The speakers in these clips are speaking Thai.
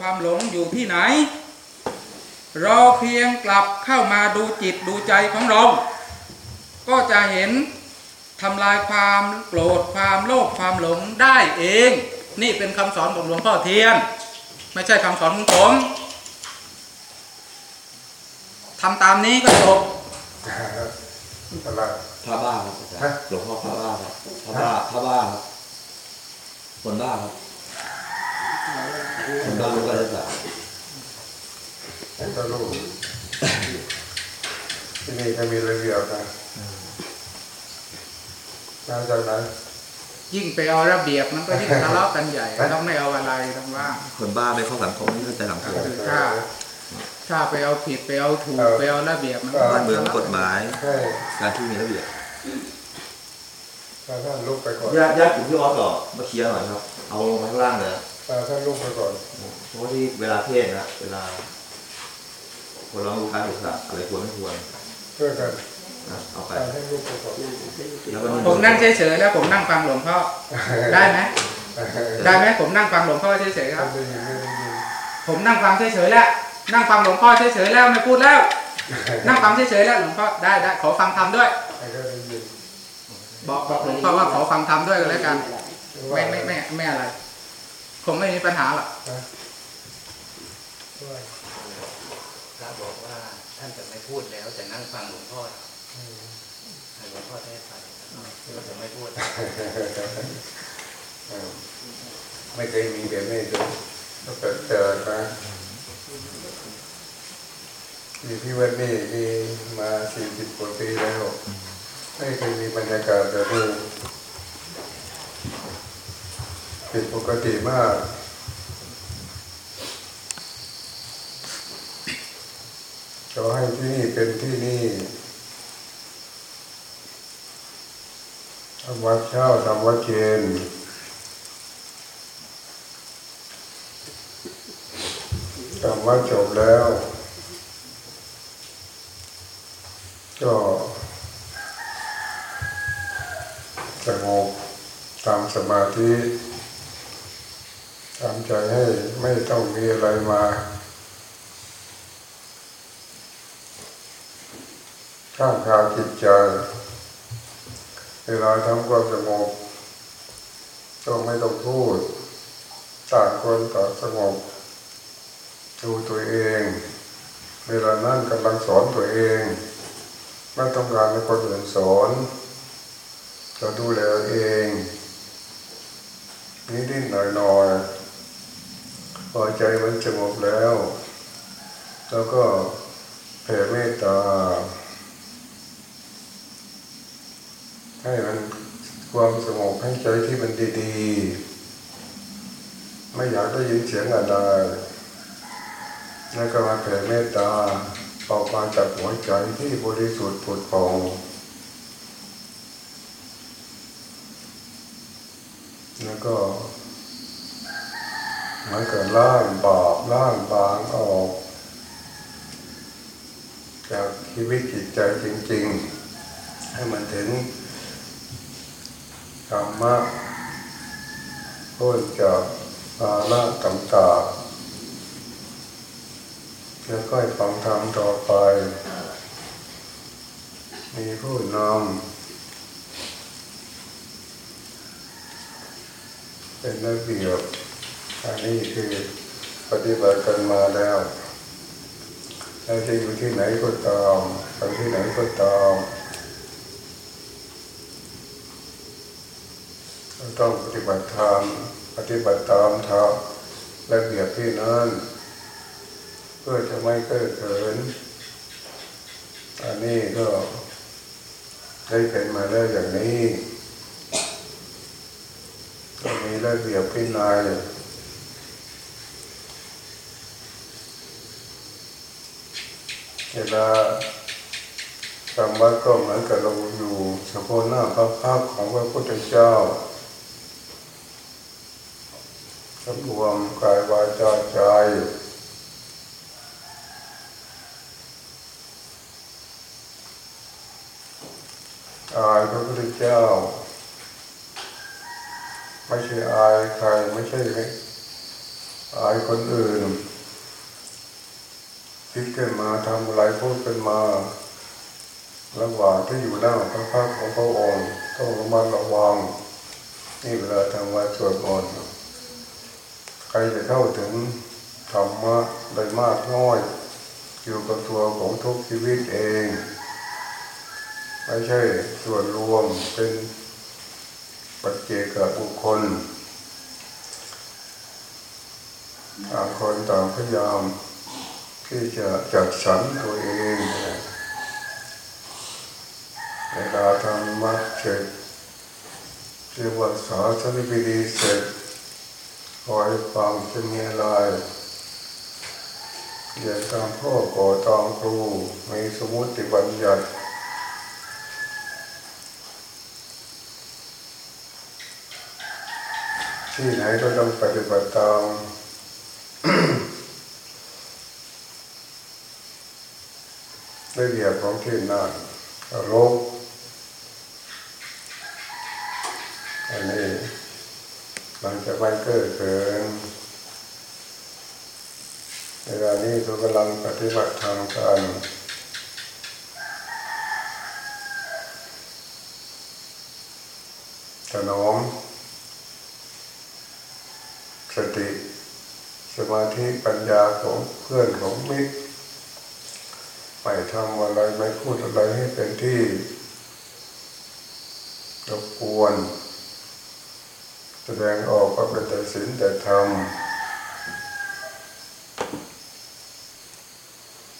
ความหลงอยู่ที่ไหน เราเพียงกลับเข้ามาดูจิตดูใจของเรา ก็จะเห็นทำลายความโกรธความโลภความหลงได้เอง นี่เป็นคำสอนของหลวงพ่อเทียน ไม่ใช่คำสอนของผมทำตามนี้ก็จบอะไรพระบ้าครับอาจารฮะย์หลวงพ่อพระบ้าครับพระบ้าพระบ้าครับคนบ้าครับ คนบ้ารู้กันหรือเปล่าไอ้ตัวลูกที่นี่ก็มีระเบียบนะมาจากไหนยิ่งไปเอาระเบียบมันก็ยิ่งทะเลาะกันใหญ่ต้องไม่เอาอะไรต้องว่างคนบ้าไม่เข้าสังคมไม่เข้าใจสังคมคือถ้าถ้าไปเอาผิดไปเอาถูกไปเอาระเบียบมันก็บ้านเมืองกฎหมายให้การที่มีระเบียบพาท่านลูกไปก่อนญาติญาติกลุ่มพี่ออสก็มาเคลียร์หน่อยครับ เอาลงมาข้างล่างเลย นะพาท่านลูกไปก่อนเพราะว่าที่เวลาเทศน์นะเวลาคนเราลูกค้าถูกสัตว์อะไรควรไม่ควรช่วยกันนะเอาไปพาท่านลูกไปก่อนแล้วก็ผมนั่งเฉยๆแล้วผมนั่งฟังหลวงพ่อได้ไหมได้ไหมผมนั่งฟังหลวงพ่อเฉยๆครับท่านได้ยินไม่ได้ยินผมนั่งฟังเฉยๆแล้ว นั่งฟังหลวงพ่อเฉยๆแล้วไม่พูดแล้ว นั่งฟังเฉยๆแล้วหลวงพ่อได้ได้ขอฟังธรรมด้วยให้ท่านได้ยินบอกบอกหลวงพ่อว่าขอฟังธรรมด้วยกันแล้วกัน ไม่ไม่ไม่ไม่อะไร ผมไม่มีปัญหาหรอกนะว่าพระบอกว่าท่านจะไม่พูดแล้วจะนั่งฟังหลวงพ่อให้หลวงพ่อเทศน์ไปก็จะไม่พูดเออไม่เคยมีแบบนี้เลยก็เกิดเจอนะมีที่วันนี้มีมาสี่สิบกว่าปีแล้ว ไม่เคยมีบรรยากาศแบบนี้ ผิดปกติมากขอให้ที่นี่เป็นที่นี่ทำวัดเช้าทำวัดเย็นทำวัดจบแล้ว ก็สงบตามสมาธิ ทำใจให้ไม่ต้องมีอะไรมาข้างคาจิตใจเวลาทำความสงบก็ไม่ต้องพูดต่างคนต่างสงบดูตัวเอง เวลานั่นกำลังสอนตัวเองไม่ต้องการให้คนอื่นสอนเราดูแลเองนิดๆหน่อยๆ พอใจมันสงบแล้ว แล้วก็แผ่เมตตา ให้มันความสงบให้ใจที่มันดีๆ ไม่อยากได้ยินเสียงอะไรแล้วก็มาแผ่เมตตาออกมาจากหัวใจที่บริสุทธิ์ผุดผ่องแล้วก็ มันเกิดล่างบาปล่างบางออก จากชีวิตจิตใจจริง ๆ ให้มันถึงธรรมะพ้นจากภาระต่างๆแล้วก็ฟังธรรมต่อไป มีผู้นำเป็นระเบียบ อันนี้คือปฏิบัติกันมาแล้วเราจะอยู่ที่ไหนก็ตามไปที่ไหนก็ตามเราต้องปฏิบัติธรรมปฏิบัติตามธรรมระเบียบที่นั้น เพื่อจะไม่เกิดเขินอันนี้ก็ได้เป็นมาแล้วอย่างนี้ ก็มีระเบียบพินัย เวลาทำวัดก็เหมือนกับเราอยู่เฉพาะหน้าพระพักตร์ของพระพุทธเจ้าสำรวมกายวาจาใจอายพระพุทธเจ้า ไม่ใช่อายใครไม่ใช่อายคนอื่น คิดขึ้นมาทำอะไรพูดขึ้นมาระหว่างที่อยู่หน้าพระพักของพระองค์ต้องระมัดระวังนี่เวลาทำวัดสวดมนต์ใครจะเข้าถึงธรรมะได้มากน้อย อยู่กับตัวของทุกชีวิตเองไม่ใช่ส่วนรวมเป็นปัจเจกบุคคลต่างคนต่างพยายาม ที่จะจัดสรรตัวเองเวลาทำมัดเสร็จเรียกว่าสาสนิพิธีเสร็จคอยฟังจะมีอะไรอย่าตามพ่อก่อตามครูมีสมุติบัญญัติที่ไหนก็ต้องปฏิบัติตาม ระ เบียบของที่นั่นรพอันนี้มันจะไม่เกิดเกินเวลานี้เรากำลังปฏิบัติธรรมกันถนอมสติสมาธิปัญญาของเพื่อนของมิตร ไม่ทำอะไรไม่พูดอะไรให้เป็นที่รบกวน แสดงออกก็เป็นแต่ศีลแต่ธรรม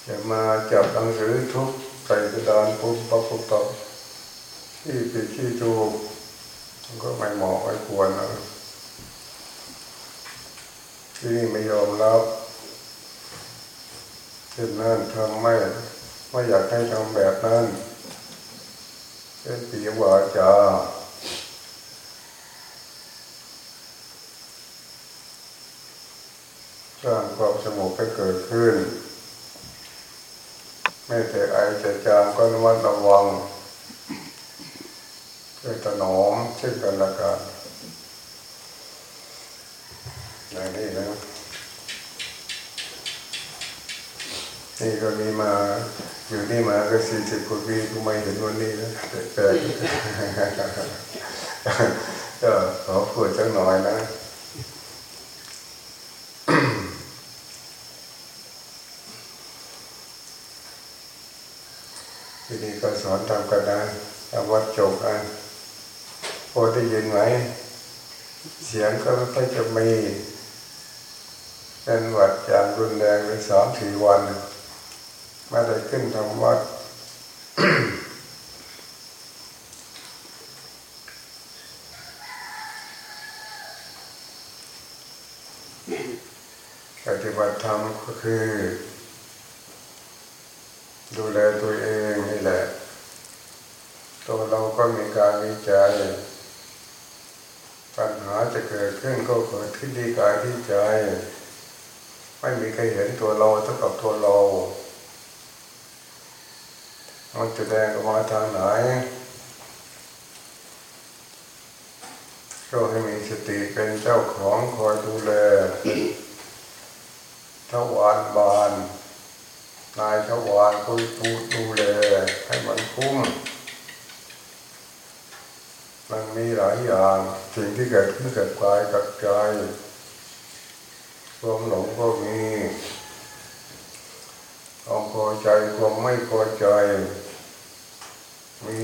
อย่ามาจับหนังสือทุกใส่กระดานปุ๊บปั๊บปุ๊บปั๊บที่ผิดที่ถูกมันก็ไม่เหมาะไม่ควรนะที่นี่ไม่ยอมรับเช่นนั้นทำไม่ ไม่อยากให้ทำแบบนั้นเป็นปีวาจาสร้างความสงบให้เกิดขึ้น ไม่แต่ไอจะจามก็ระมัดระวังเพื่อถนอมเช่นกันละกันอย่างนี้นะ นี่ก็มีมาอยู่นี่มาก็สี่สิบกว่าปีก็ไม่เห็นวันนี้นะแปลกก็ขอพูดสักหน่อยนะทีนี่ก็สอนทำกันนะทำวัดจบอะพอได้ยินไหม เสียงก็ไม่ค่อยจะมีเป็นหวัดอย่างรุนแรงไปสามสี่วัน ไม่ได้ขึ้นทำวัดปฏิบัติธรรมก็คือ ดูแลตัวเองนี่แหละ ตัวเราก็มีการวิจัย ปัญหาจะเกิดขึ้นก็เกิดขึ้นที่กายที่ใจ ไม่มีใครเห็นตัวเราเท่ากับตัวเรา มันจะแสดงออกมาทางไหน ก็ให้มีสติเป็นเจ้าของคอยดูแลทวารบาน นายทวารคอยดูดูแลให้มันคุ้มมันมีหลายอย่างสิ่งที่เกิดขึ้นกับกายกับใจความหลงก็มีความพอใจความไม่พอใจ มี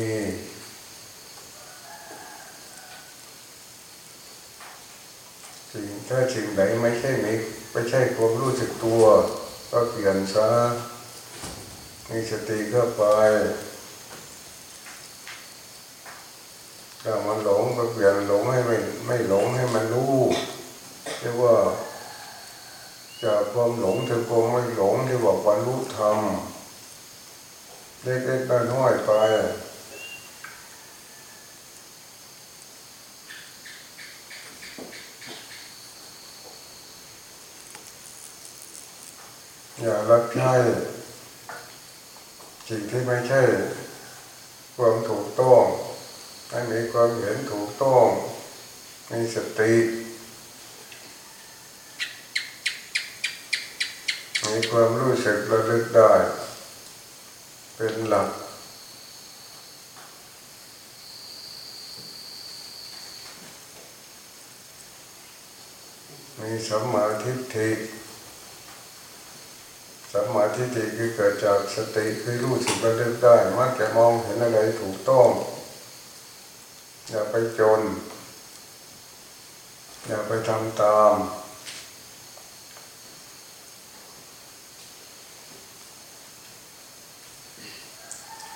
สิ่งถ้าสิ่งไหนไม่ใช่ไมีไม่ใช่ความรู้สึกตัว ก็เปลี่ยนซะมีสติเข้าไปถ้ามันหลงก็เปลี่ยนหลงให้ไม่ไม่หลงให้มันรู้เรียกว่าจากความหลงถึงความไม่หลงที่บอกว่ารู้ธรรมเล็กๆน้อยๆไป อย่ารับใช้สิ่งที่ไม่ใช่ความถูกต้องให้มีความเห็นถูกต้องมีสติมีความรู้สึกระลึกได้ เป็นหลักมีสัมมาทิฏฐิ สัมมาทิฏฐิคือเกิดจากสติคือรู้สึกระลึกได้มักจะมองเห็นอะไรถูกต้อง อย่าไปจน อย่าไปทำตาม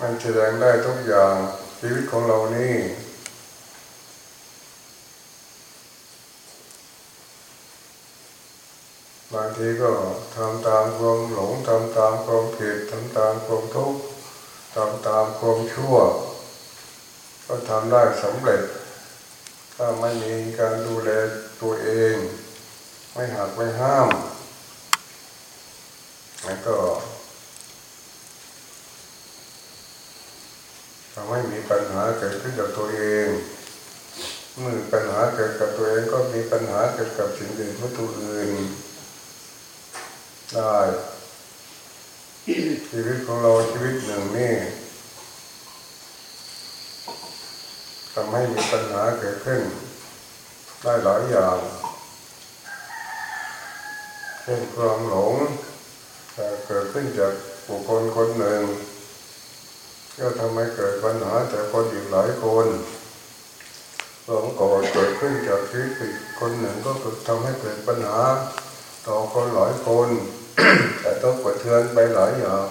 มันแสดงได้ทุกอย่างชีวิตของเรานี่ บางทีก็ทำตามความหลงทำตามความผิดทำตามความทุกข์ทำตามความชั่ว ก็ทำได้สำเร็จ ถ้าไม่มีการดูแลตัวเอง ไม่หักไม่ห้ามแล้วก็ทำให้มีปัญหาเกิดขึ้นกับตัวเองเมื่อปัญหาเกิดกับตัวเองก็มีปัญหาเกิดกับสิ่งอื่นวัตถุอื่น ได้ชีวิตของเราชีวิตหนึ่งนี่ทำให้มีปัญหาเกิดขึ้น ได้หลายอย่างเช่นความหลงเกิดขึ้นจากบุคคลคนหนึ่ง ก็ทำให้เกิดปัญหาจากคนอีกหลายคนความโกรธเกิดขึ้นจากชีวิตอีคนหนึ่งก็ทำให้เกิดปัญหาต่อคนหลายคน แต่ต้องกระเทือนไปหลายอย่าง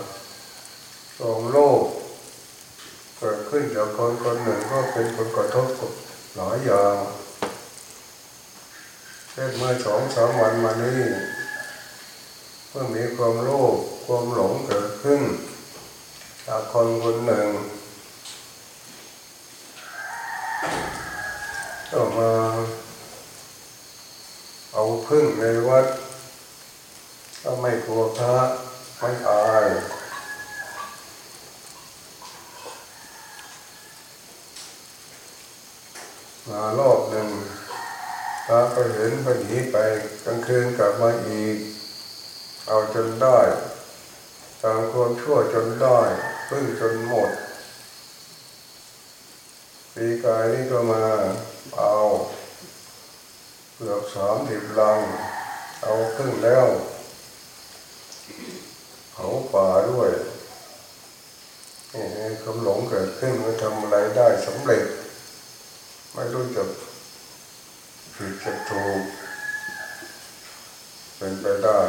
ความโลภเกิดขึ้นจากคนคนหนึ่งก็เป็นคนกระทบกับหลายอย่างเช่นเมื่อสองสามวันมานี้เมื่อมีความโลภความหลงเกิดขึ้นจากคนคนหนึ่งก็มาเอาพึ่งในวัด ก็ไม่กลัวพระไม่อายมารอบหนึ่งพระก็เห็นพอหนีไปกลางคืนกลับมาอีก เอาจนได้ตามความชั่วจนได้พึ่งจนหมดปีกายนี่ก็มาเอาเกือบสามสิบลัง เอาพึ่งแล้ว เผาป่าด้วยนี่คำหลงเกิดขึ้นมันทำอะไรได้สำเร็จ ไม่รู้จะผิดจะถูกเป็นไปได้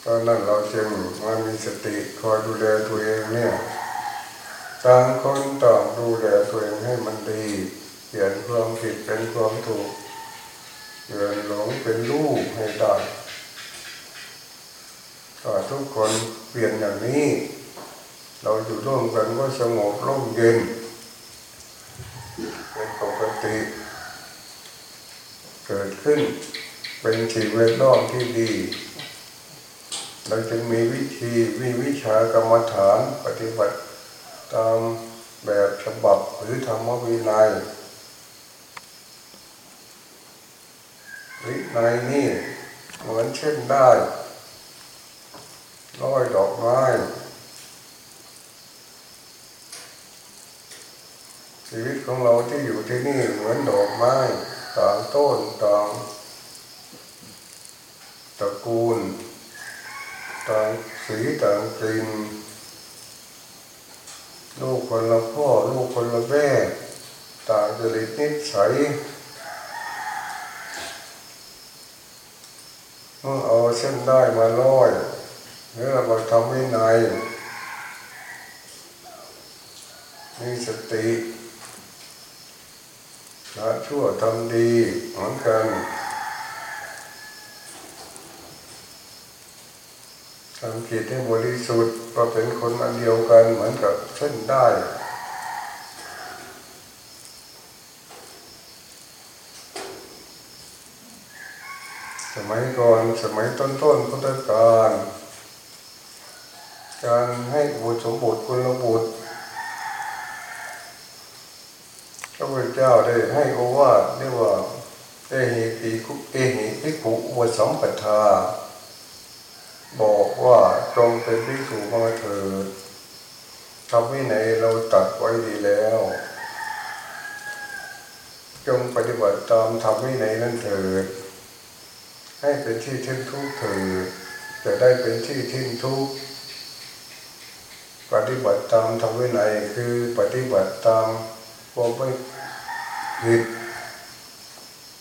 เพราะนั้นเราจึงมามีสติคอยดูแลตัวเองเนี่ยต่างคนต่างดูแลตัวเองให้มันดีเปลี่ยนความผิดเป็นความถูกเปลี่ยนหลงเป็นรู้ให้ได้ ทุกคนเปลี่ยนอย่างนี้ เราอยู่ร่วมกันก็สงบร่มเย็น เป็นปกติ เกิดขึ้นเป็นสิ่งแวดล้อมที่ดี เราจึงมีวิธีมีวิชากรรมฐานปฏิบัติตามแบบฉบับหรือธรรมวินัยวินัยนี่เหมือนเช่นได้ ร้อยดอกไม้ชีวิตของเราที่อยู่ที่นี่เหมือนดอกไม้ต่างต้นต่างตระกูลต่างสีต่างกลิ่นลูกคนละพ่อลูกคนละแม่ต่างจริตนิสัยเมื่อเอาเส้นได้มาร้อย เนื้อมาทำวินัยมีสติละชั่วทำดีเหมือนกันทำจิตให้บริสุทธิ์ก็เป็นคนอันเดียวกันเหมือนกับเส้นได้สมัยก่อนสมัยต้นๆพุทธกาล การให้บุตรสมบุตรคุณบุตรพระพุทธเจ้าได้ให้โอวาทเรียกว่าเอหิปิคุเอหิปิคุอุสัมปทา บอกว่าจงเป็นภิกษุมาเถิดทำวินัยเราตัดไว้ดีแล้ว จงปฏิบัติตามทำวินัยนั้นเถิด ให้เป็นที่ทิ้งทุกเถิดจะได้เป็นที่ทิ้งทุกข์ ปฏิบัติตามทำวินัยคือปฏิบัติตามความไม่ผิด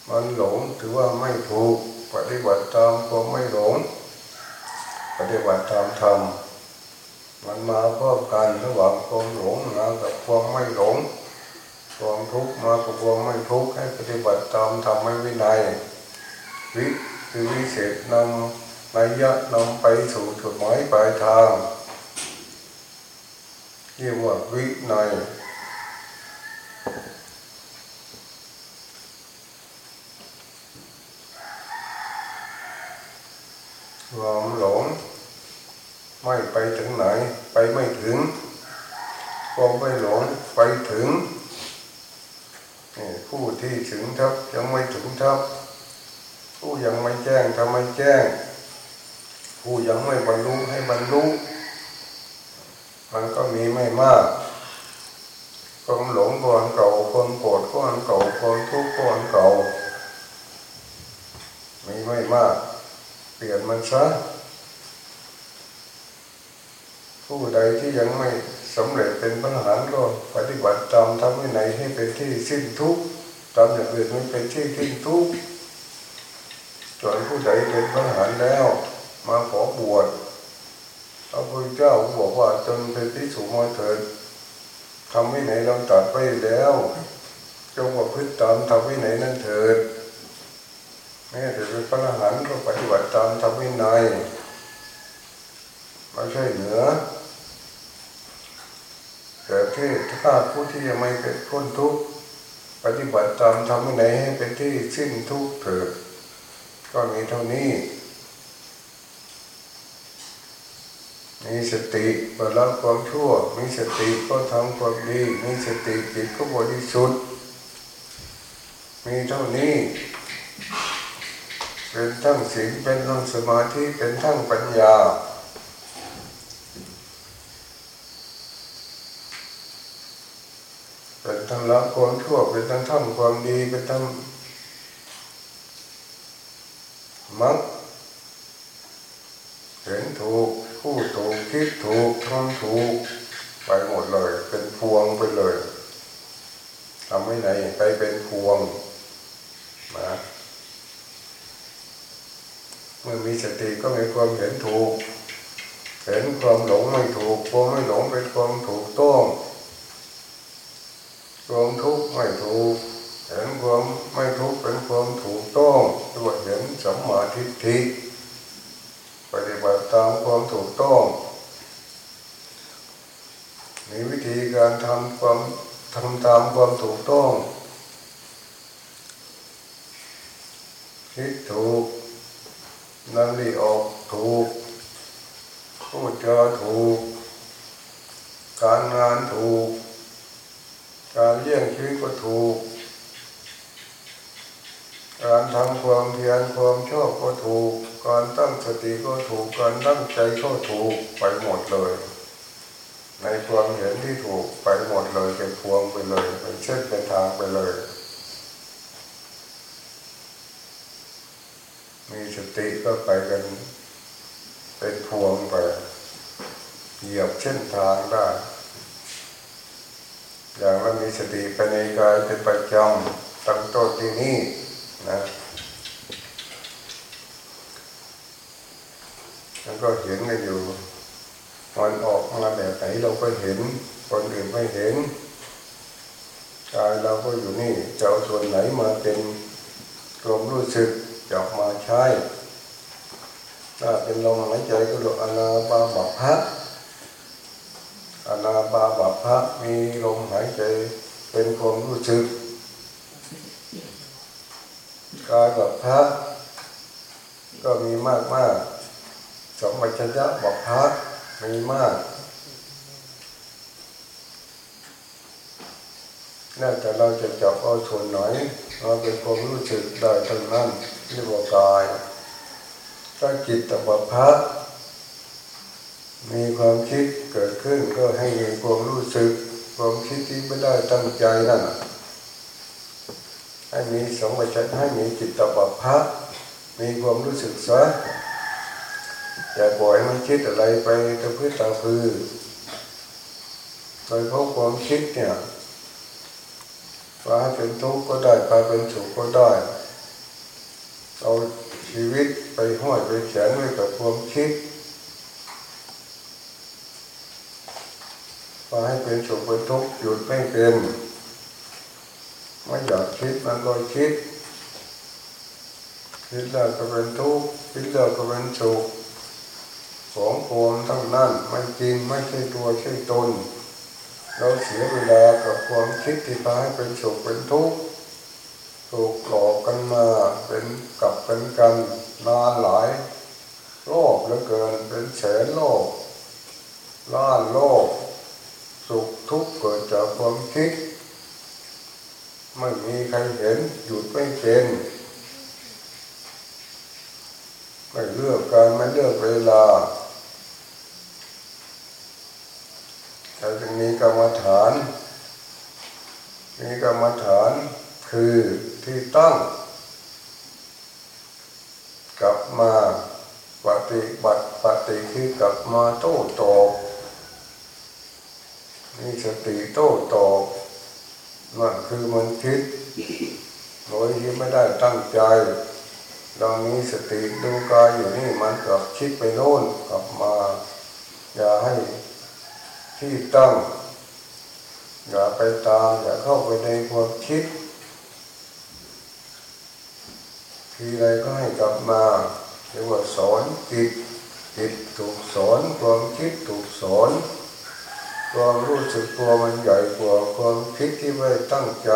มันหลงถือว่าไม่ถูก ปฏิบัติตามความไม่หลง ปฏิบัติตามธรรมมันมาพร้อมกันระหว่างความหลงมากับความไม่หลงความทุกข์มากับความไม่ทุกข์ให้ปฏิบัติตามธรรมไม่วินัยวิคือวิเศษนำนัยยะนำไปสู่จุดหมายปลายทาง เรียกว่าวินัยความหลงไม่ไปถึงไหน ไปไม่ถึงความไม่หลงไปถึงนี่ผู้ที่ถึงทับยังไม่ถึงทับผู้ยังไม่แจ้งทำไม่แจ้ง ผู้ยังไม่บรรลุให้บรรลุ มันก็มีไม่มากความหลงก็อันเก่าความโกรธก็อันเก่าความทุกข์ก็อันเก่ามีไม่มาก เปลี่ยนมันซะผู้ใดที่ยังไม่สำเร็จเป็นพระอรหันต์ก็ปฏิบัติตามทำให้ไหนให้เป็นที่สิ้นทุกข์ตามอย่างอื่นไม่เป็นที่สิ้นทุกข์ส่วนผู้ใดเป็นพระอรหันต์แล้ว มาขอบวช ระพุทธเจ้าบอกว่าจนเป็นที่สูงมาเถิดทำให้ไหนเราตัดไปแล้วจงประพฤติตามทำให้ไหนนั่นเถิดแม้แต่เป็นพระอรหันต์ก็ปฏิบัติตามธรรมวินัยไม่ใช่เหนือแต่ที่ถ้าผู้ที่ยังไม่เป็นพ้นทุกข์ปฏิบัติตามธรรมวินัยให้เป็นที่สิ้นทุกข์เถิดก็มีเท่านี้ มีสติบรรความชั่ว มีสติก็ทำความดี มีสติจิตก็บริสุทธิ์ มีเท่านี้ เป็นทั้งศีลเป็นทั้งสมาธิ เป็นทั้งปัญญา เป็นทั้งละความชั่ว เป็นทั้งทำความดี เป็นทั้งมักเห็นถูก พูดถูกคิดถูกทำถูก ไปหมดเลย เป็นพวงไปเลยทำไม่ไหนไปเป็นพวงนะเมื่อมีสติก็มีความเห็นถูก เห็นความหลงไม่ถูกความไม่หลงเป็นความถูกต้องความทุกข์ไม่ถูก เห็นความไม่ทุกข์เป็นความถูกต้องด้วยเห็นสัมมาทิฏฐิ ปฏิบัติตามความถูกต้อง มีวิธีการทำความทำตามความถูกต้อง คิดถูกนั่งดีออกถูกพูดจาถูก การงานถูก การเลี้ยงชีวิตก็ถูก การทำความเพียรความชอบก็ถูก การตั้งสติก็ถูกการตั้งใจก็ถูกไปหมดเลย ในความเห็นที่ถูกไปหมดเลยเป็นพวงไปเลยเป็นเช่นเป็นทางไปเลย มีสติก็ไปกัน เป็นพวงไป เหยียบเส้นทางได้อย่างเรามีสติไปในกายเป็นประจำตั้งต้นที่นี่นะแล้ว ก็เห็นกันอยู่มันออกมาแบบไหนเราก็เห็น คนอื่นไม่เห็นกายเราก็อยู่นี่จะเอาส่วนไหนมาเป็นรวมรู้สึกจออกมาใช้ถ้าเป็นลมหายใจก็เรียกอนาบาบัพพะอนาบาบัพพะมีลมหายใจเป็นความรู้สึกกายบัพพะก็มีมากมาก สมัชัญญะบัพพะมีมากน่าจะเราจะจับเอาส่วนไหนมาเป็นความรู้สึกได้ทั้งนั้นเรียกว่ากายถ้าจิตตบพพะมีความคิดเกิดขึ้นก็ให้มีความรู้สึก ความคิดที่ไม่ได้ตั้งใจนั่นให้มีสมบัติให้มีจิตตปัปพะมีความรู้สึกซะ อย่าปล่อยมันคิดอะไรไปตะพื้นตาพือโดยเพราะความคิดเนี่ยว่าให้เป็นทุกข์ก็ได้กลายเป็นสุขก็ได้ เอาชีวิตไปห้อยไปแขวนไว้กับความคิดว่าให้เป็นสุขเป็นทุกข์หยุดไม่เป็นไม่อยากคิดมันก็คิด คิดแล้วก็เป็นทุกข์คิดแล้วก็เป็นสุข ของโคนทั้งนั้นไม่จริงไม่ใช่ตัวใช่ตน เราเสียเวลากับความคิดที่พาให้เป็นสุขเป็นทุกข์ถูกหลอกกันมาเป็นกับเป็นกันนานหลายโลกเหลือเกินเป็นแสนโลกล้านโลก สุขทุกข์เกิดจากความคิด ไม่มีใครเห็นหยุดไม่เป็นไม่เลือกการไม่เลือกเวลา แต่จึงมีกรรมฐาน มีกรรมฐานคือที่ตั้ง กลับมาปฏิบัติปฏิคือกลับมาโต้ตอบมีสติโต้ตอบนั่นคือมันคิดโดยที่ไม่ได้ตั้งใจ เรามีสติดูกายอยู่นี่มันกลับคิดไปโน่นกลับมา อย่าให้ ที่ตั้ง อย่าไปตาม อย่าเข้าไปในความคิด ทีไรก็ให้กลับมาเรียกว่าสอนจิตจิตถูกสอนความคิดถูกสอนความรู้สึกตัวมันใหญ่กว่าความคิดที่ไม่ตั้งใจ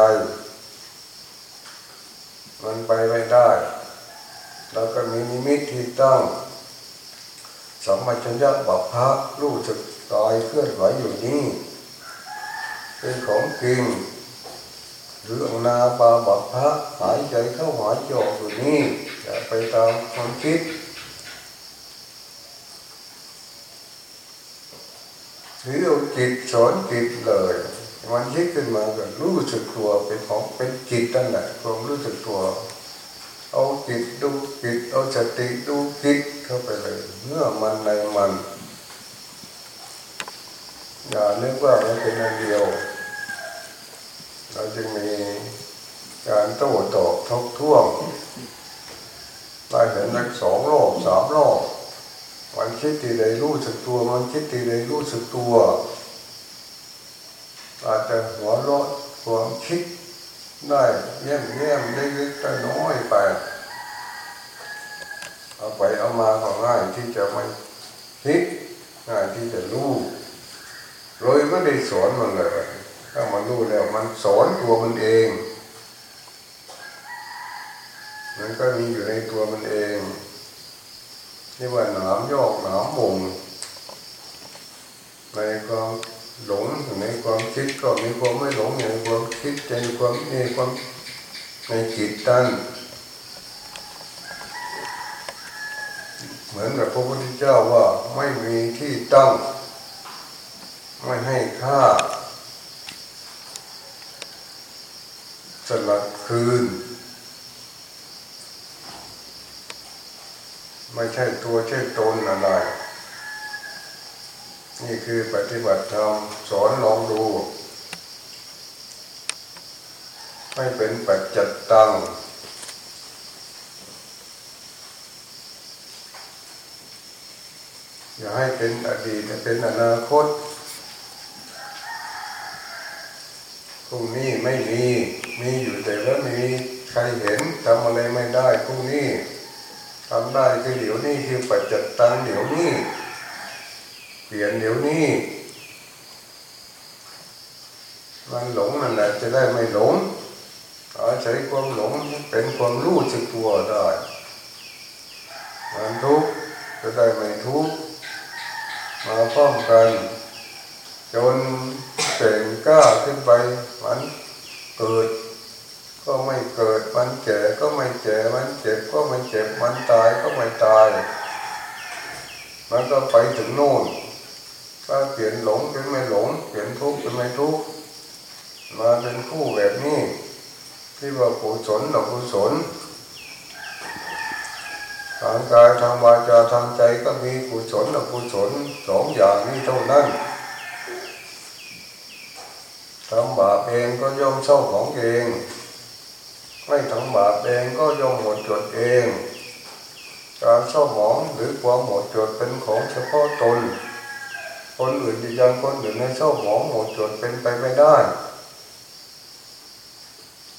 มันไปไม่ได้ แล้วก็มีนิมิตที่ตั้งสัมมาชัญญะบัพพะรู้สึก กายเคลื่อนไหวอยู่นี่เป็นของจริงหรืออนาปาบัพพะหายใจเข้าหายใจออกอยู่นี่อย่าไปตามความคิดหรือเอาจิตสอนจิตเลยมันคิดขึ้นมาก็รู้สึกตัวเป็นของเป็นจิตนั่นแหละความรู้สึกตัว เอาจิตดูจิตเอาสติดูจิตเข้าไปเลยเมื่อมันในมัน อย่านึกว่ามันเป็นอันเดียว เราจึงมีการโต้ตอบทบท่วงได้เห็นนักสองรอบสามรอบมันคิดทีใดรู้สึกตัว มันคิดทีใดรู้สึกตัวอาจจะหัวราะความคิดได้แย้มแย้มเล็กๆน้อยไปเอาไปเอามาก็ง่ายที่จะไม่คิดง่ายที่จะรู้ เลยไม่ได้สอนมันเลย ถ้ามันรู้แล้ว มันสอนตัวมันเอง มันก็มีอยู่ในตัวมันเองนี่ว่าหนามยอกหนามบ่งในความหลงในความคิดก็มีความไม่หลงในความคิดในความในความในจิตตั้นเหมือนกับพระพุทธเจ้าว่าไม่มีที่ตั้ง ไม่ให้ค่าสลัดคืน ไม่ใช่ตัวใช่ตนอะไรนี่คือปฏิบัติธรรมสอนลองดูไม่เป็นปัจจัตตังอย่าให้เป็นอดีตเป็นอนาคต พรุ่งนี้ไม่มี มีอยู่แต่ว่าไม่มีใครเห็นทำอะไรไม่ได้พรุ่งนี้ทำได้คือเดี๋ยวนี้คือปัจจัตตังเดี๋ยวนี้เปลี่ยนเดี๋ยวนี้ มันหลงนั่นแหละจะได้ไม่หลงอาศัยความหลงเป็นความรู้สึกตัวได้มันทุกข์จะได้ไม่ทุกข์มาพร้อมกัน จน เก่งกล้าขึ้นไปมันเกิด ก็ไม่เกิดมันแก่ก็ไม่แก่มันเจ็บก็ไม่เจ็บมันตายก็ไม่ตาย มันก็ไปถึงโน่นถ้าเปลี่ยนหลงเป็นไม่หลงเปลี่ยนทุกข์เป็นไม่ทุกข์มาเป็นคู่แบบนี้ที่ว่ากุศลอกุศลทางกายทางวาจาทางใจก็มีกุศลอกุศลสองอย่างนี้เท่านั้น ทำบาปเองก็ย่อมเศร้าของเอง ไม่ทำบาปเองก็ย่อมหมดจดเอง การเศร้าหมองหรือความหมดจดเป็นของเฉพาะตน คนอื่นจะยังคนอื่นในเศร้าหมองหมดจดเป็นไปไม่ได้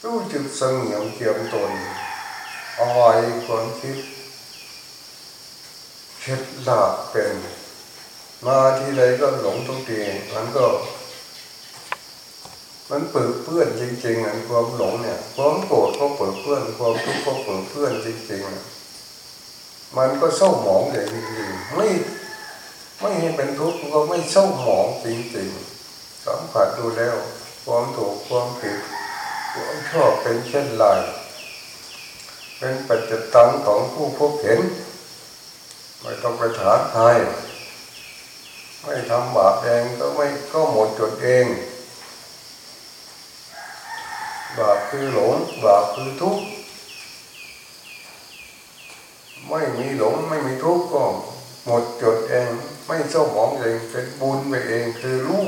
รู้จึกเสงี่ยมเกี่ยมตนออยความคิดเคล็ดลับเป็น มาที่ใดก็หลงทุกทีมันก็ มันเปิดเพื่อนจริงๆอะความหลงเนี่ยความโกรธก็เปิดเพื่อนความทุกข์ก็เปิดเพื่อนจริงๆอะมันก็เศร้าหมองอย่างจริงๆไม่ไม่ให้เป็นทุกข์ก็ไม่เศร้าหมองจริงๆสัมผัสดูแล้ว ความถูกความผิดความชอบเป็นเช่นไรเป็นปัจจตังของผู้พบเห็น ไม่ต้องไปถามใครไม่ทำบาปเองก็ไม่ก็หมดจดเอง บาปคือหลงบาปคือทุกข์ไม่มีหลงไม่มีทุกข์ก็หมดจดเอง ไม่เศร้าหมองเองเป็นบุญไปเองคือรู้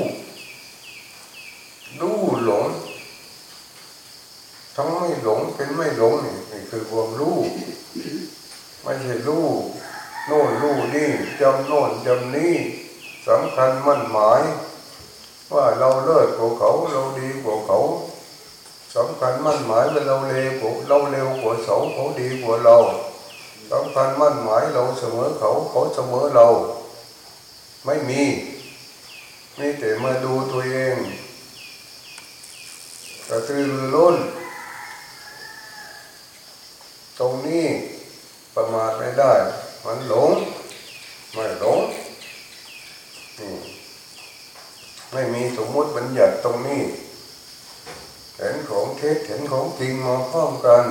รู้หลงทั้งไม่หลงเป็นไม่หลงนี่นี่คือความรู้ไม่ใช่รู้โน่นรู้นี่จำโน่นจำนี่สำคัญมั่นหมาย ว่าเราเลิศกว่าเขาเราดีกว่าเขา สำคัญมั่นหมายว่าเราเร็วกว่าเราเร็วกว่าเขาเขาดีกว่าเราสำคัญมั่นหมายเราเสมอเขาเขาเสมอเรา ไม่มีมีแต่มาดูตัวเองกระตือรือร้นตรงนี้ประมาทไม่ได้ มันหลง ไม่หลงนี่ไม่มีสมมติบัญญัติตรงนี้ เท็จเห็นของจริงมาพร้อมกัน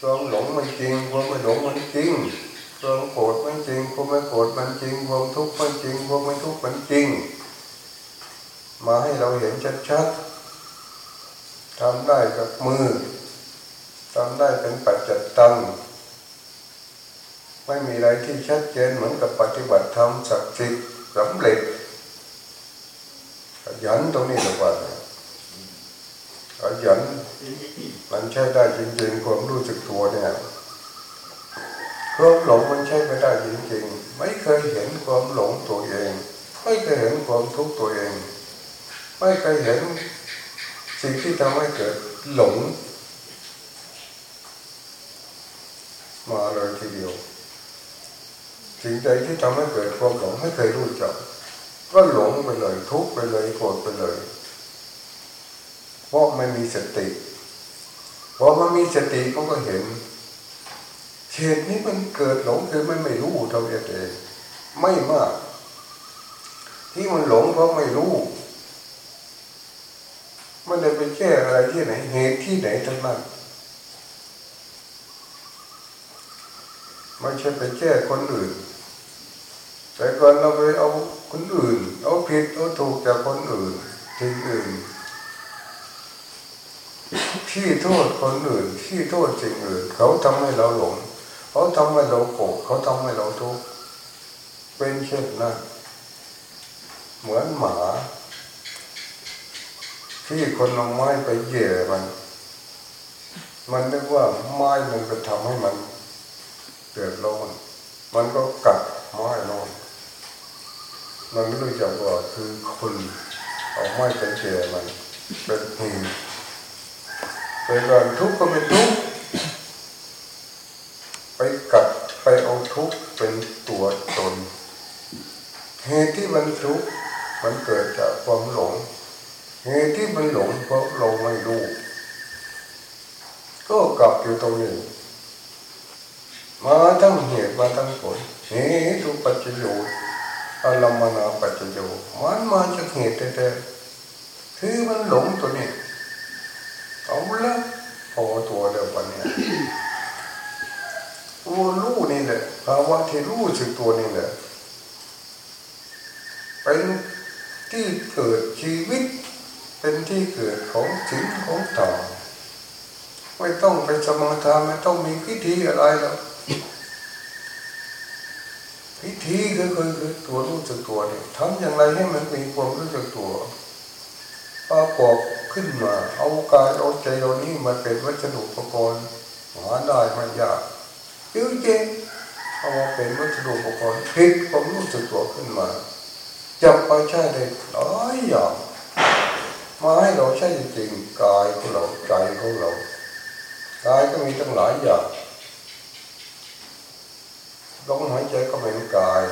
ความหลงมันจริงความไม่หลงมันจริงความโกรธมันจริงความไม่โกรธมันจริงความทุกข์มันจริงความไม่ทุกข์มันจริง มาให้เราเห็นชัดๆทำได้กับมือทำได้เป็นปัจจัตตังไม่มีอะไรที่ชัดเจนเหมือนกับปฏิบัติธรรมศักดิ์สิทธิ์สำเร็จขยันตรงนี้ดีกว่า ขยันมันใช้ได้จริงๆความรู้สึกตัวเนี่ยความหลงมันใช้ไม่ได้จริงๆ ไม่เคยเห็นความหลงตัวเอง ไม่เคยเห็นความทุกข์ตัวเอง ไม่เคยเห็นสิ่งที่ทำให้เกิดหลง มาเลยทีเดียว สิ่งใดที่ทำให้เกิดความหลงไม่เคยรู้จัก ก็หลงไปเลยทุกข์ไปเลยโกรธไปเลย ราะไม่มีสติพอมันมีสติก็ก็เห็นเหตุนี้มันเกิดหลงคือมันไม่รู้เท่านั้นเองไม่มาก ที่มันหลงเพราะไม่รู้มันได้ไปแก้อะไรที่ไหนเหตุที่ไหนทั้งนั้นไม่ใช่ไปแก้คนอื่น แต่ก่อนเราไปเอาคนอื่น เอาผิดเอาถูกจากคนอื่นทิ้งอื่น ที่โทษคนอื่นที่โทษสิ่งอื่น เขาทำให้เราหลง เขาทำให้เราโกรธเขาทำให้เราทุกข์เป็นเช่นนั้นเหมือนหมา ที่คนเอาไม้ไปเหย่มัน มันนึกว่าไม้มันไปทำให้มันเดือดร้อนมันก็กัดไม้ลงมันไม่รู้จักว่าคือคนเอาไม้ไปเหย่มัน เป็นหี เป็นการทุกข์ก็เป็นทุกข์ไปกัดไปเอาทุกข์เป็นตัวตนเหตุที่มันทุกข์มันเกิดจากความหลงเหตุที่มันหลงเพราะเราไม่รู้ก็กลับอยู่ตรงนี้มาทั้งเหตุมาทั้งผลเหตุปัจจโยอารมณาปัจจโยมันมาจากเหตุแต่คือมันหลงตัวนี้ เอาละพอตัวเดียวกันเนี่ยตัวรู้นี่แหละภาวะที่รู้สึกตัวนี่แหละเป็นที่เกิดชีวิต เป็นที่เกิดของสิ่งของต่างไม่ต้องไปสมาทานไม่ต้องมีพิธีอะไรหรอกพิธีก็คือคือตัวรู้จักตัวเนี่ยทำอย่างไรให้มันมีความรู้จักตัวปรากอบ ขึ้นมา เอากายเอาใจเรานี่มาเป็นวัสดุอุปกรณ์หาได้ไม่ยากจริงๆเอามาเป็นวัสดุอุปกรณ์ผิดความรู้จักตัวขึ้นมาจับไปใช้ได้หลายอย่างมาให้เราใช้จริงกายของเราใจของเรากายก็มีตั้งหลายอย่างลมหายใจก็เป็นกาย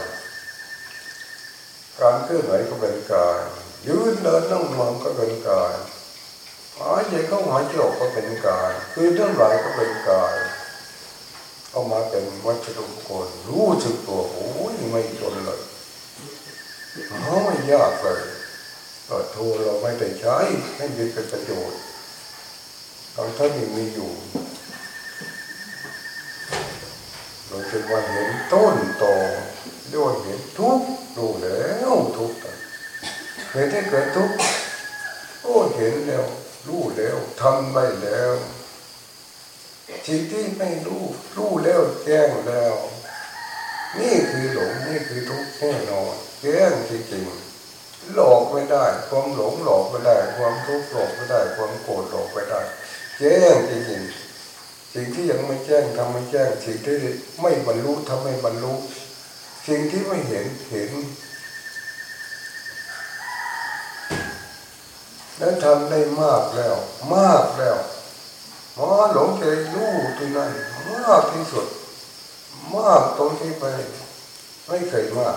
การเคลื่อนไหวก็เป็นกาย ยืนเดินนั่งนอนก็เป็นกาย หายใจเข้าหายใจออกก็เป็นกาย คือเรื่องไหลก็เป็นกายเอามาเป็นวัตถุกรรู้สึกตัวโอ้ยไม่จนเลยหาไม่ยากเลยก็โทรเราไม่ได้ใช้ให้มีเป็นประโยชน์ตอนท่านยังมีอยู่ เราจะว่าเห็นต้นตอด้วยเห็นทุกดูแล้วทุกข์เห็นที่เกิดทุกข์โอ้เห็นแล้ว รู้แล้วทำไปแล้วสิ่งที่ไม่รู้รู้แล้วแจ้งแล้ว นี่คือหลงนี่คือทุกข์แน่นอนแจ้งจริงๆหลอกไม่ได้ ความหลงหลอกไม่ได้ ความทุกข์หลอกไม่ได้ ความโกรธหลอกไม่ได้ แจ้งจริงๆสิ่งที่ยังไม่แจ้งทำไม่แจ้งสิ่งที่ไม่บรรลุทำให้บรรลุสิ่งที่ไม่เห็นเห็น แล้วทำได้มากแล้ว มากแล้วหมอหลงใจรู้ที่นั่นมากที่สุด มากตรงที่ไป ไม่เคยมาก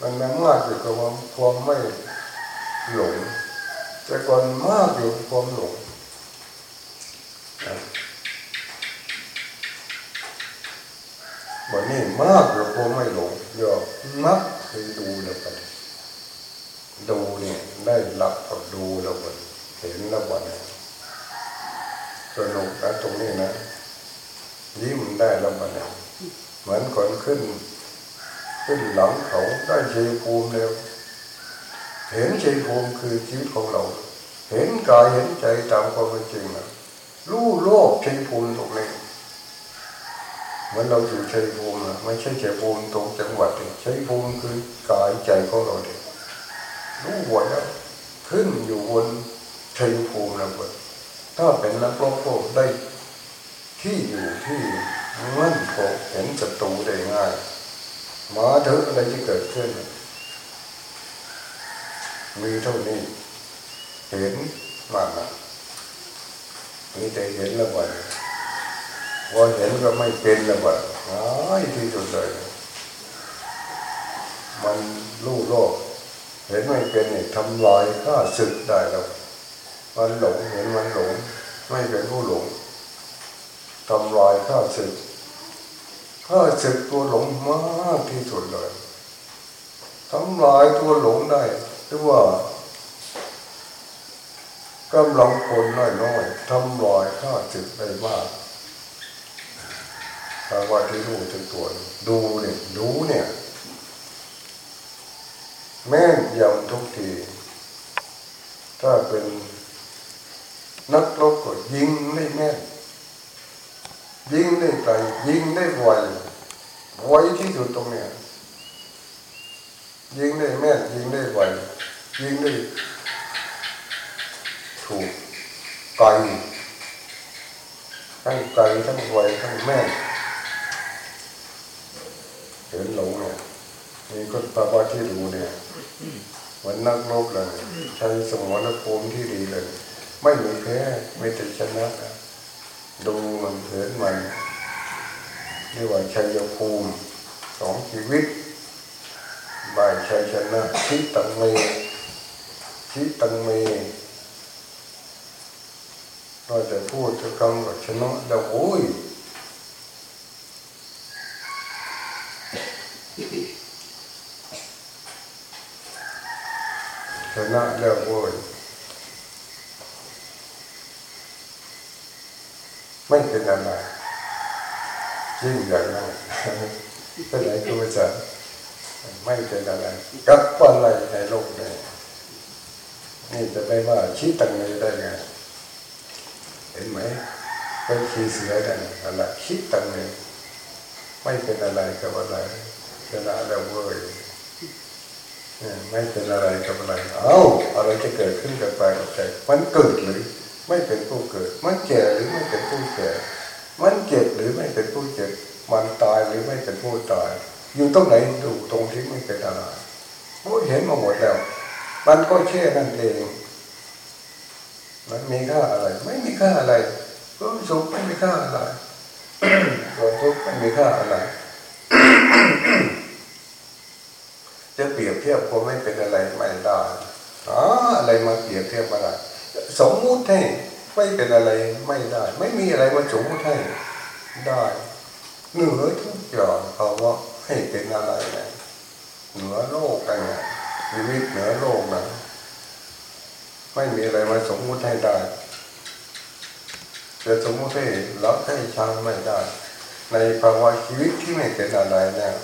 มันแม้มากอยู่กับความความไม่หลงแต่ก่อนมากอยู่ความหลงวันนี้มากอยู่ความไม่หลงเยอะนักเคยดูแล้วกัน ดูเนี่ย ได้หลับก็ดูแล้วกันเห็นแล้ววันสนุกนะตรงนี้นะยิ้มได้แล้ววันนี้เหมือนคนขึ้น ขึ้นหลังเขาได้ชัยภูมิแล้ว เห็นชัยภูมิคือชีวิตของเรา เห็นกายเห็นใจตามความเป็นจริงนะรู้โลกชัยภูมิตรงนี้เหมือนเราอยู่ชัยภูมินะไม่ใช่ชัยภูมิตรงจังหวัดนี่ชัยภูมิคือกายใจของเราเอง รู้หมดแล้วขึ้นอยู่บนชัยภูมินะเพื่ถ้าเป็นนักรบก็ได้ที่อยู่ที่มั่นคงเห็นศัตรูได้ง่ายมาเถอะอะไรที่เกิดขึ้น มีเท่านี้ เห็นมากนะมีแต่เห็นแล้วบ่ว่าเห็นก็ไม่เป็นแล้วบ่ง่ายที่สุดเลย มันรู้โลก เห็นไม่เป็นเนี่ยทำลายข้าศึกได้แล้วมันหลงเห็นมันหลง ไม่เป็นผู้หลงทำลายข้าศึกถ้าศึกตัวหลงมากที่สุดเลยทำลายตัวหลงได้หรือว่ากำลังคนน้อยๆทำลายข้าศึกได้มากภาวะที่รู้ถึงตัวดูเนี่ย ดูเนี่ย แม่นยำทุกที ถ้าเป็นนักรบก็ยิงได้แม่น ยิงได้ไกลยิงได้ไวไวที่สุดตรงเนี้ยยิงได้แม่นยิงได้ไวยิงได้ถูกไกลทั้งไกลทั้งไวทั้งแม่นเห็นหลงเนี่ยมีคนปาบาที่ดูเนี่ย เหมือนนักรบเลยใช้สมรภูมิที่ดีเลย ไม่มีแพ้ไม่แต่ชนะนะดูมันเห็นมันเรียกว่าชัยภูมิของชีวิตบายชัยชนะชิตังเมชิตังเมเราจะพูดจะคำกับชนะแล้วโอ้ยช นะแล้วโอ้ยไม่เป็นอะไรยิ่งใหญ่มากเป็นไรครูอาจารย์ไม่เป็นอะไรกับอะไรในโลกนี้นี่จะไม่ว่าชี้ตังเลยได้ไงเห็นไหมเป็นขีเสือกันอะไรชี้ตังเลยไม่เป็นอะไรกับอะไรชนะแล้วเว้ย ไม่เป็นอะไรกับอะไร เอ้าอะไรจะเกิดขึ้นกับไปกับใจมันเกิดหรือไม่เป็นผู้เกิด มันแก่หรือไม่เป็นผู้แก่ มันเจ็บหรือไม่เป็นผู้เจ็บ มันตายหรือไม่เป็นผู้ตาย อยู่ตรงไหนดูตรงที่ไม่เป็นอะไรโอ้ยเห็นมาหมดแล้ว มันก็แค่นั่นเอง มันมีค่าอะไร ไม่มีค่าอะไรความสุขไม่มีค่าอะไรความทุกข์ไม่มีค่าอะไร จะเปรียบเทียบก็ไม่เป็นอะไรไม่ได้อ๋ออะไรมาเปรียบเทียบอะไรสมมุติให้ไม่เป็นอะไรไม่ได้ ไม่มีอะไรมาสมมุติให้ได้เหนือทุกอย่างเพราะว่าให้เป็นอะไรนะเหนือโลกกันนะชีวิตเหนือโลกนะไม่มีอะไรมาสมมุติให้ได้จะสมมุติให้รักให้ชังไม่ได้ ในภาวะชีวิตที่ไม่เป็นอะไรเนี่ย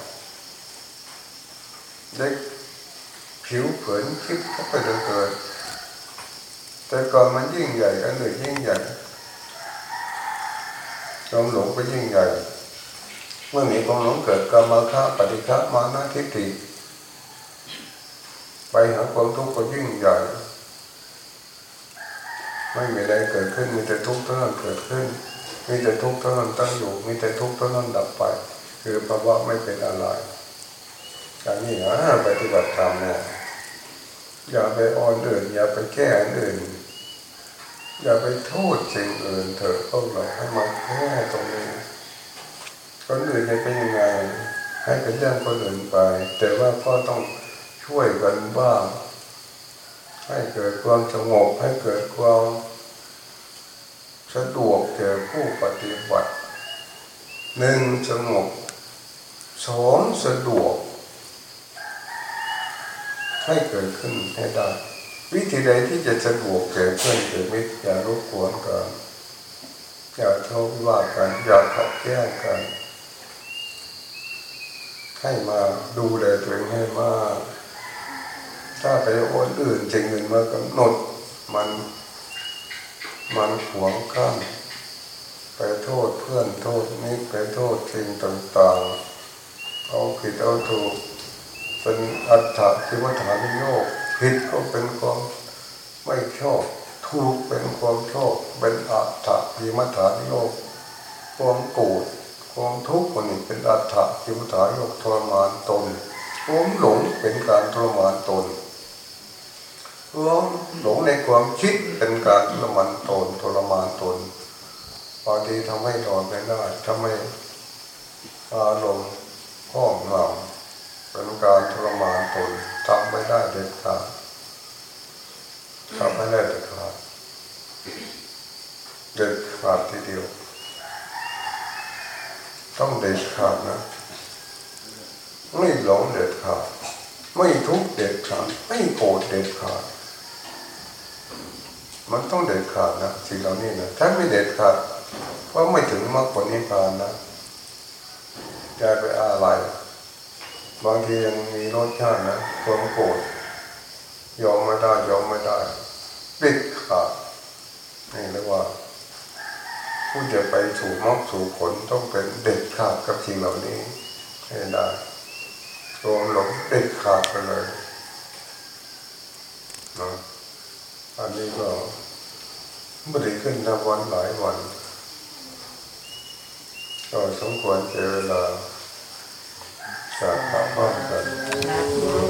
ได้ผิวเผินคิดเข้าไปเหลือเกินแต่ก่อนมันยิ่งใหญ่อันหนึ่งยิ่งใหญ่ความหลงก็ยิ่งใหญ่ เมื่อมีความหลงเกิดกรรมาคะปฏิฆะมานะทิฏฐิไปหาความทุกข์ก็ยิ่งใหญ่ ไม่มีอะไรเกิดขึ้นมีแต่ทุกข์เท่านั้นเกิดขึ้น มีแต่ทุกข์เท่านั้นตั้งอยู่ มีแต่ทุกข์เท่านั้นดับไป คือภาวะไม่เป็นอะไร อย่างนี้นะปฏิบัติธรรมเนี่ยอย่าไปอ่อนอื่น อย่าไปแก้อันอื่น อย่าไปโทษสิ่งอื่นเถอะพวกเราให้มาแก้ตรงนี้คนอื่นจะเป็นยังไง ให้เป็นเรื่องคนอื่นไป แต่ว่าก็ต้องช่วยกันบ้างให้เกิดความสงบให้เกิดความสะดวกแก่ผู้ปฏิบัติหนึ่งสงบสองสะดวก ให้เกิดขึ้นให้ได้ วิธีใดที่จะสะดวกแก่เพื่อนแก่มิตรอย่ารบกวนกันอย่าทษว่าะกันอย่าขัดแย้งกัน ให้มาดูแลตัวเองให้มากถ้าไปโอนอื่นสิ่งอื่นมากำหนดมันมันขวงกั้นไปโทษเพื่อนโทษนิดไปโทษสิ่งต่างๆ เอาผิดเอาถูก เป็นอัตถะที่วัฏฐานิโยกผิดก็เป็นความไม่ชอบถูกเป็นความชอบเป็นอัตถะที่มัฏฐานิโยกความโกรธความทุกข์มันนี่เป็นอัตถะที่มัฏฐานิโยกทรมานตนความหลงเป็นการทรมานตนความหลงในความคิดเป็นการทรมานตนทรมานตนบางทีทำให้นอนไม่ได้ทำให้อารมณ์ห้องเรา เป็นการทรมานตนทำไม่ได้เด็ดขาดทำไม่ได้เด็ดขาดเด็ดขาดทีเดียว ต้องเด็ดขาดนะ ไม่หลงเด็ดขาด ไม่ทุกเด็ดขาด ไม่โกรธเด็ดขาด มันต้องเด็ดขาดนะสิ่งเหล่านี้นะถ้าไม่เด็ดขาดก็ไม่ถึงมรรคผลนิพพานนะจะไปอะไร บางทียังมีรสชาตินะความโกรธยอมไม่ได้ยอมไม่ได้เด็ดขาดนี่เรียกว่า ผู้จะไปสู่มรรคสู่ผลต้องเป็นเด็ดขาดกับสิ่งเหล่านี้ให้ได้รวมหลงเด็ดขาดไปเลยนะอันนี้ก็ไม่ได้ขึ้นนับวันหลายวันก็สมควรเจอเวลา จากพระพ่อกัน